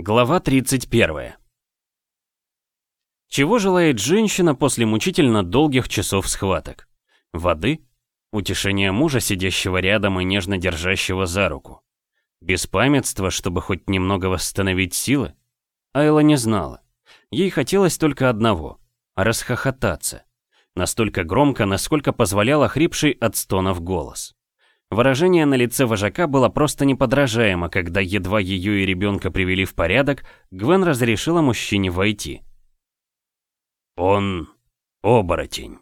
Глава 31. Чего желает женщина после мучительно долгих часов схваток? Воды? Утешение мужа, сидящего рядом и нежно держащего за руку? Беспамятство, чтобы хоть немного восстановить силы? Айла не знала. Ей хотелось только одного — расхохотаться. Настолько громко, насколько позволял охрипший от стонов голос. Выражение на лице вожака было просто неподражаемо, когда едва ее и ребенка привели в порядок, Гвен разрешила мужчине войти. «Он оборотень».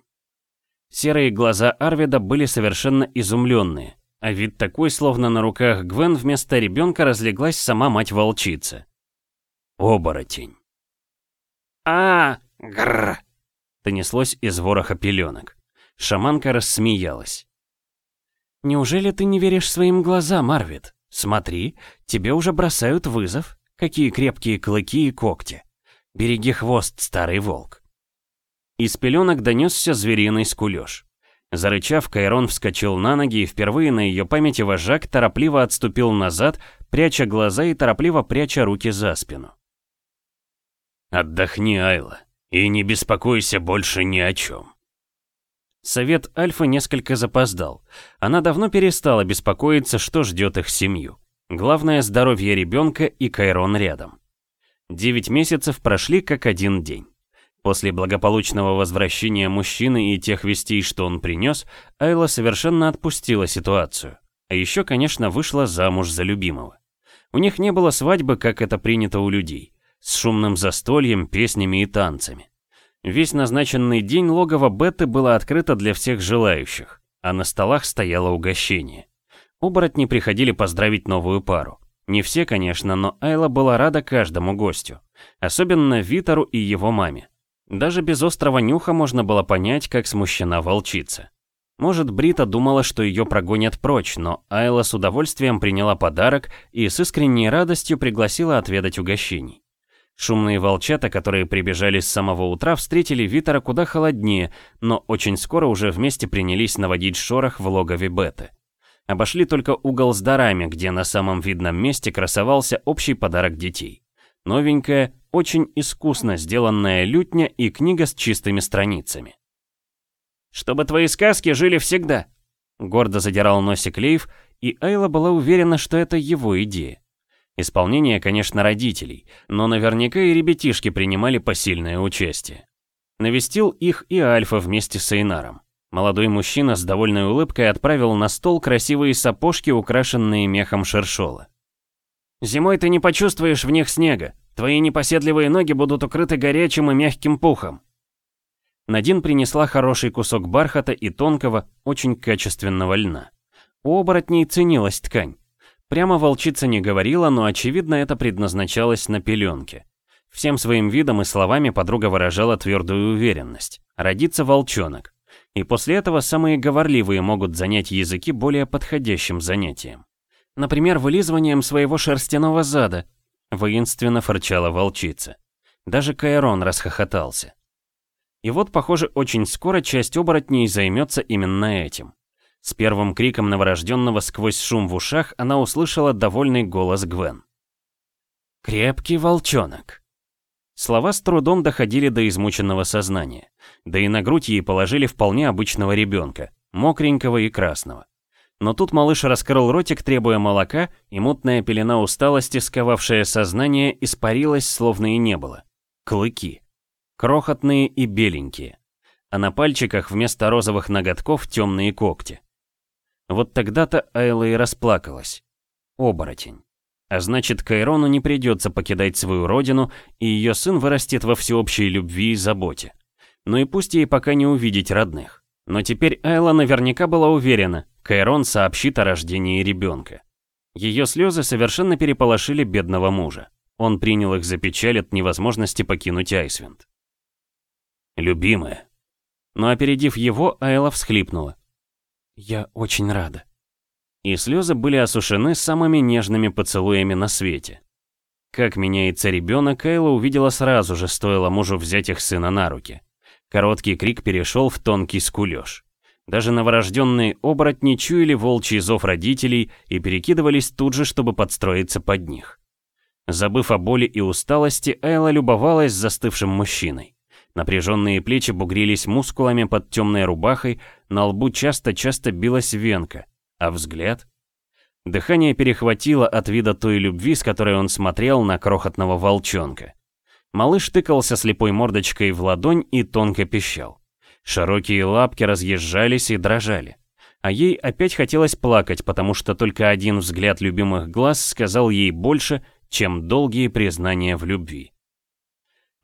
Серые глаза Арвида были совершенно изумленные, а вид такой, словно на руках Гвен вместо ребенка разлеглась сама мать-волчица. «Оборотень». а гррр донеслось из вороха пеленок. Шаманка рассмеялась. «Неужели ты не веришь своим глазам, Арвид? Смотри, тебе уже бросают вызов. Какие крепкие клыки и когти. Береги хвост, старый волк». Из пеленок донесся звериный скулеж. Зарычав, Кайрон вскочил на ноги и впервые на ее памяти вожак торопливо отступил назад, пряча глаза и торопливо пряча руки за спину. «Отдохни, Айла, и не беспокойся больше ни о чем». Совет Альфа несколько запоздал. Она давно перестала беспокоиться, что ждет их семью. Главное – здоровье ребенка и Кайрон рядом. Девять месяцев прошли как один день. После благополучного возвращения мужчины и тех вестей, что он принес, Айла совершенно отпустила ситуацию. А еще, конечно, вышла замуж за любимого. У них не было свадьбы, как это принято у людей, с шумным застольем, песнями и танцами. Весь назначенный день логово Бетты было открыто для всех желающих, а на столах стояло угощение. Оборотни приходили поздравить новую пару. Не все, конечно, но Айла была рада каждому гостю. Особенно Витору и его маме. Даже без острого нюха можно было понять, как смущена волчица. Может, Брита думала, что ее прогонят прочь, но Айла с удовольствием приняла подарок и с искренней радостью пригласила отведать угощений. Шумные волчата, которые прибежали с самого утра, встретили Витера куда холоднее, но очень скоро уже вместе принялись наводить шорох в логове Беты. Обошли только угол с дарами, где на самом видном месте красовался общий подарок детей. Новенькая, очень искусно сделанная лютня и книга с чистыми страницами. «Чтобы твои сказки жили всегда», — гордо задирал носик Лейв, и Айла была уверена, что это его идея. Исполнение, конечно, родителей, но наверняка и ребятишки принимали посильное участие. Навестил их и Альфа вместе с Эйнаром. Молодой мужчина с довольной улыбкой отправил на стол красивые сапожки, украшенные мехом шершола. «Зимой ты не почувствуешь в них снега. Твои непоседливые ноги будут укрыты горячим и мягким пухом». Надин принесла хороший кусок бархата и тонкого, очень качественного льна. У оборотней ценилась ткань. Прямо волчица не говорила, но очевидно это предназначалось на пеленке. Всем своим видом и словами подруга выражала твердую уверенность. Родится волчонок. И после этого самые говорливые могут занять языки более подходящим занятием. Например, вылизыванием своего шерстяного зада. Воинственно фырчала волчица. Даже Кайрон расхохотался. И вот, похоже, очень скоро часть оборотней займется именно этим. С первым криком новорожденного сквозь шум в ушах она услышала довольный голос Гвен. «Крепкий волчонок». Слова с трудом доходили до измученного сознания. Да и на грудь ей положили вполне обычного ребенка, мокренького и красного. Но тут малыш раскрыл ротик, требуя молока, и мутная пелена усталости, сковавшая сознание, испарилась, словно и не было. Клыки. Крохотные и беленькие. А на пальчиках вместо розовых ноготков темные когти. Вот тогда-то Айла и расплакалась. Оборотень. А значит, Кайрону не придется покидать свою родину, и ее сын вырастет во всеобщей любви и заботе. Ну и пусть ей пока не увидеть родных. Но теперь Айла наверняка была уверена, Кайрон сообщит о рождении ребенка. Ее слезы совершенно переполошили бедного мужа. Он принял их за печаль от невозможности покинуть Айсвинд. «Любимая». Но опередив его, Айла всхлипнула. «Я очень рада». И слезы были осушены самыми нежными поцелуями на свете. Как меняется ребенок, Кайла увидела сразу же, стоило мужу взять их сына на руки. Короткий крик перешел в тонкий скулеж. Даже новорожденные оборотни чуяли волчий зов родителей и перекидывались тут же, чтобы подстроиться под них. Забыв о боли и усталости, Айла любовалась застывшим мужчиной. Напряженные плечи бугрились мускулами под темной рубахой, на лбу часто-часто билась венка, а взгляд... Дыхание перехватило от вида той любви, с которой он смотрел на крохотного волчонка. Малыш тыкался слепой мордочкой в ладонь и тонко пищал. Широкие лапки разъезжались и дрожали. А ей опять хотелось плакать, потому что только один взгляд любимых глаз сказал ей больше, чем долгие признания в любви.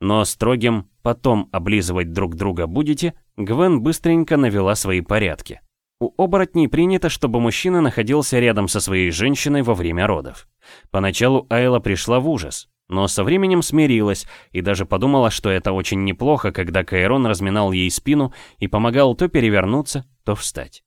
Но строгим «потом облизывать друг друга будете» Гвен быстренько навела свои порядки. У оборотней принято, чтобы мужчина находился рядом со своей женщиной во время родов. Поначалу Айла пришла в ужас, но со временем смирилась и даже подумала, что это очень неплохо, когда Кайрон разминал ей спину и помогал то перевернуться, то встать.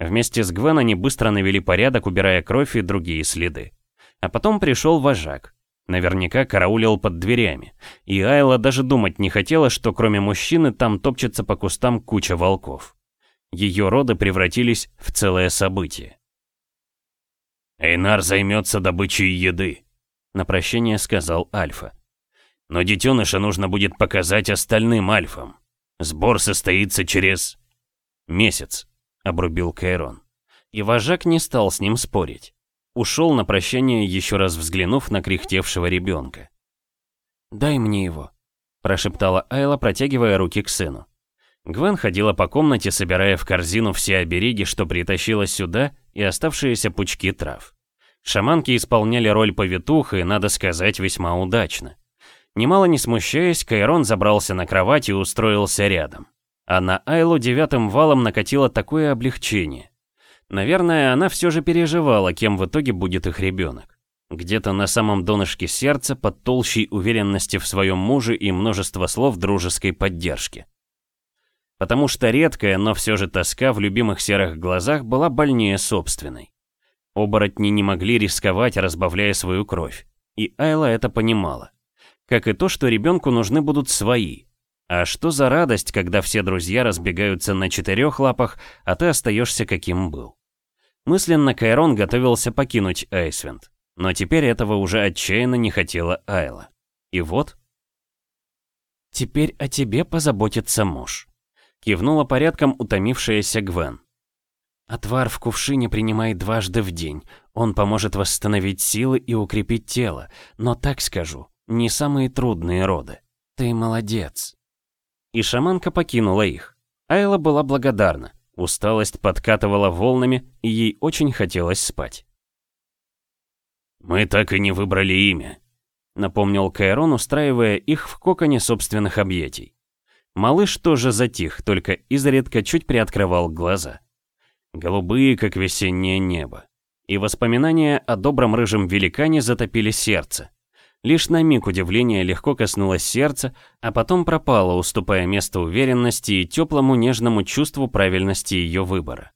Вместе с Гвен они быстро навели порядок, убирая кровь и другие следы. А потом пришел вожак. Наверняка караулил под дверями. И Айла даже думать не хотела, что кроме мужчины там топчется по кустам куча волков. Ее роды превратились в целое событие. «Эйнар займется добычей еды», — на прощение сказал Альфа. «Но детеныша нужно будет показать остальным альфам. Сбор состоится через... месяц», — обрубил Кайрон. И вожак не стал с ним спорить. Ушел на прощание, еще раз взглянув на кряхтевшего ребенка. «Дай мне его», — прошептала Айла, протягивая руки к сыну. Гвен ходила по комнате, собирая в корзину все обереги, что притащила сюда, и оставшиеся пучки трав. Шаманки исполняли роль повитух, и, надо сказать, весьма удачно. Немало не смущаясь, Кайрон забрался на кровать и устроился рядом. А на Айлу девятым валом накатило такое облегчение. Наверное, она все же переживала, кем в итоге будет их ребенок. Где-то на самом донышке сердца, под толщей уверенности в своем муже и множество слов дружеской поддержки. Потому что редкая, но все же тоска в любимых серых глазах была больнее собственной. Оборотни не могли рисковать, разбавляя свою кровь. И Айла это понимала. Как и то, что ребенку нужны будут свои. А что за радость, когда все друзья разбегаются на четырех лапах, а ты остаешься каким был. Мысленно Кайрон готовился покинуть Айсвенд. Но теперь этого уже отчаянно не хотела Айла. И вот... «Теперь о тебе позаботится муж», — кивнула порядком утомившаяся Гвен. «Отвар в кувшине принимает дважды в день. Он поможет восстановить силы и укрепить тело. Но так скажу, не самые трудные роды. Ты молодец». И шаманка покинула их. Айла была благодарна. Усталость подкатывала волнами, и ей очень хотелось спать. «Мы так и не выбрали имя», — напомнил Кайрон, устраивая их в коконе собственных объятий. Малыш тоже затих, только изредка чуть приоткрывал глаза. Голубые, как весеннее небо. И воспоминания о добром рыжем великане затопили сердце. Лишь на миг удивление легко коснулось сердца, а потом пропало, уступая место уверенности и теплому нежному чувству правильности ее выбора.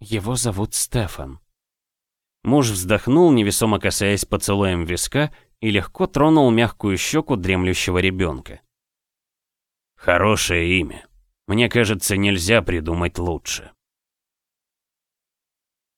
Его зовут Стефан. Муж вздохнул, невесомо касаясь поцелуем виска, и легко тронул мягкую щеку дремлющего ребенка. Хорошее имя. Мне кажется, нельзя придумать лучше.